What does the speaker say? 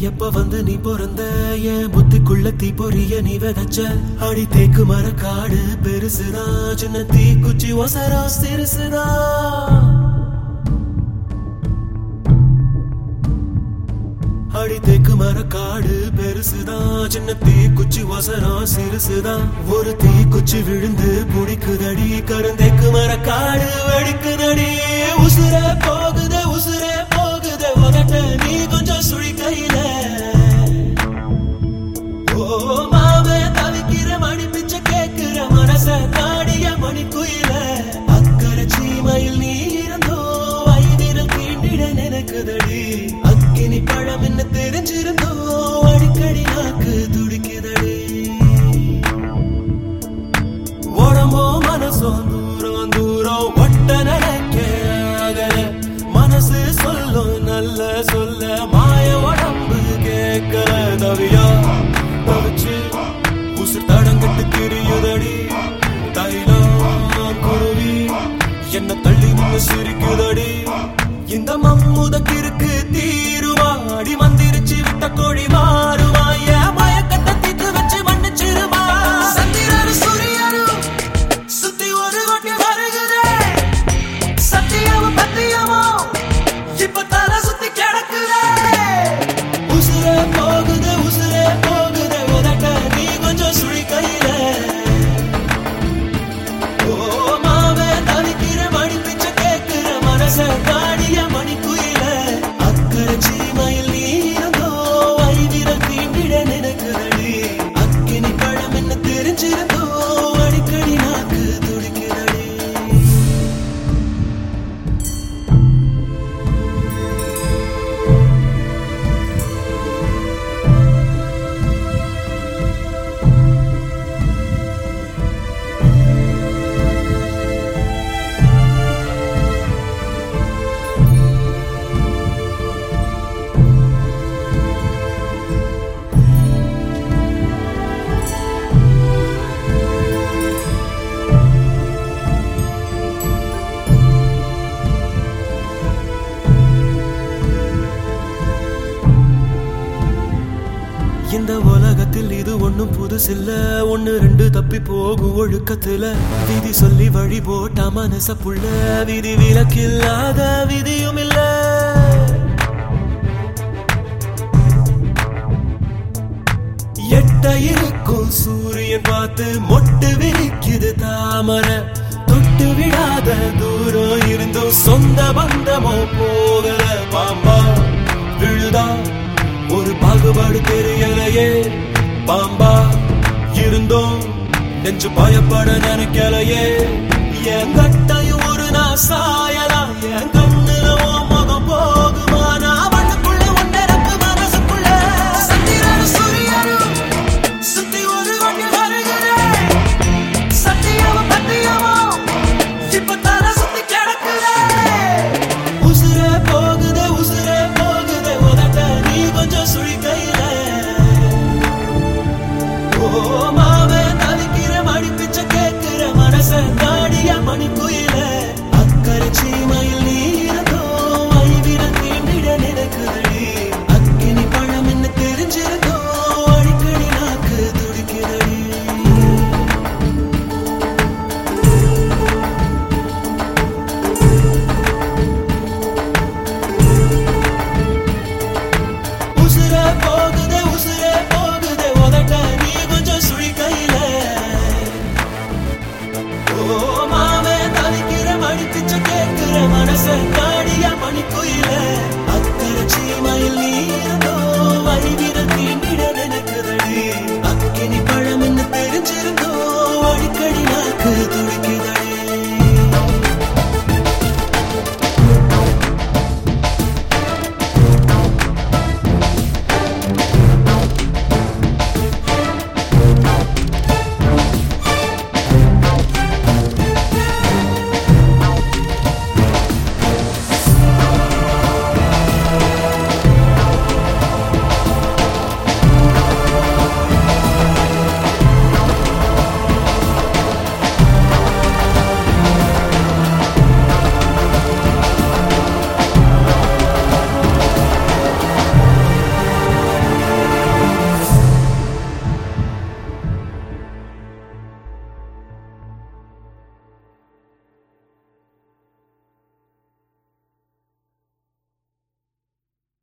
எப்ப வந்து நீ பிறந்த? என் புத்திக்குள்ள தீ பொரிய நீ விதைச்ச? அடி தேக்கு மர காடு பெருசுதா? சின்ன தீ குச்சி ஒசரா சிறுசுதா? அடி தேக்கு மர காடு பெருசுதா? சின்ன தீ குச்சி ஒசரம் சிறுசுதா? ஒரு தீ குச்சி விழுந்து புடிக்குதடி? கருந்தேக்கு மர காடு வெடிக்குதடி? உசுர போகுதே உசுர todavía புதுசில்ல ஒண்ணு ரெண்டு தப்பி போகும் ஒழுக்கத்துல. விதி சொல்லி வழி போட்ட மனச புள்ள. விதி விலக்கில்லாத விதியும் இல்ல. எட்ட இருக்கும் சூரியன் பார்த்து மொட்டு விரிக்குது தாமரை. தொட்டு விடாத தூரம் இருந்தும் சொந்த பந்தமோ போகல பாம்பா. விழுதா ஒரு பாகுபாடு தெரியலையே பாம்பா. இருந்தோம். நெஞ்சு பயப்பட நினைக்கலையே. என் கட்டையும் ஒரு நான் சாயலாம் என் கண்ணுல முகம் போகுமா? நான் மண்ணுக்குள்ள ஒன்னரப்பு மனசுக்குள்ள. சந்திரனும் சூரியனும் சுத்தி ஒரு கொண்டு வருகிறேன் சத்தியமும் பத்தியமும் இப்ப தர சுத்தி கிடக்குதே. உசுர போகுது உசுர போகுது. உதட்ட நீ கொஞ்சம் சுழி கையில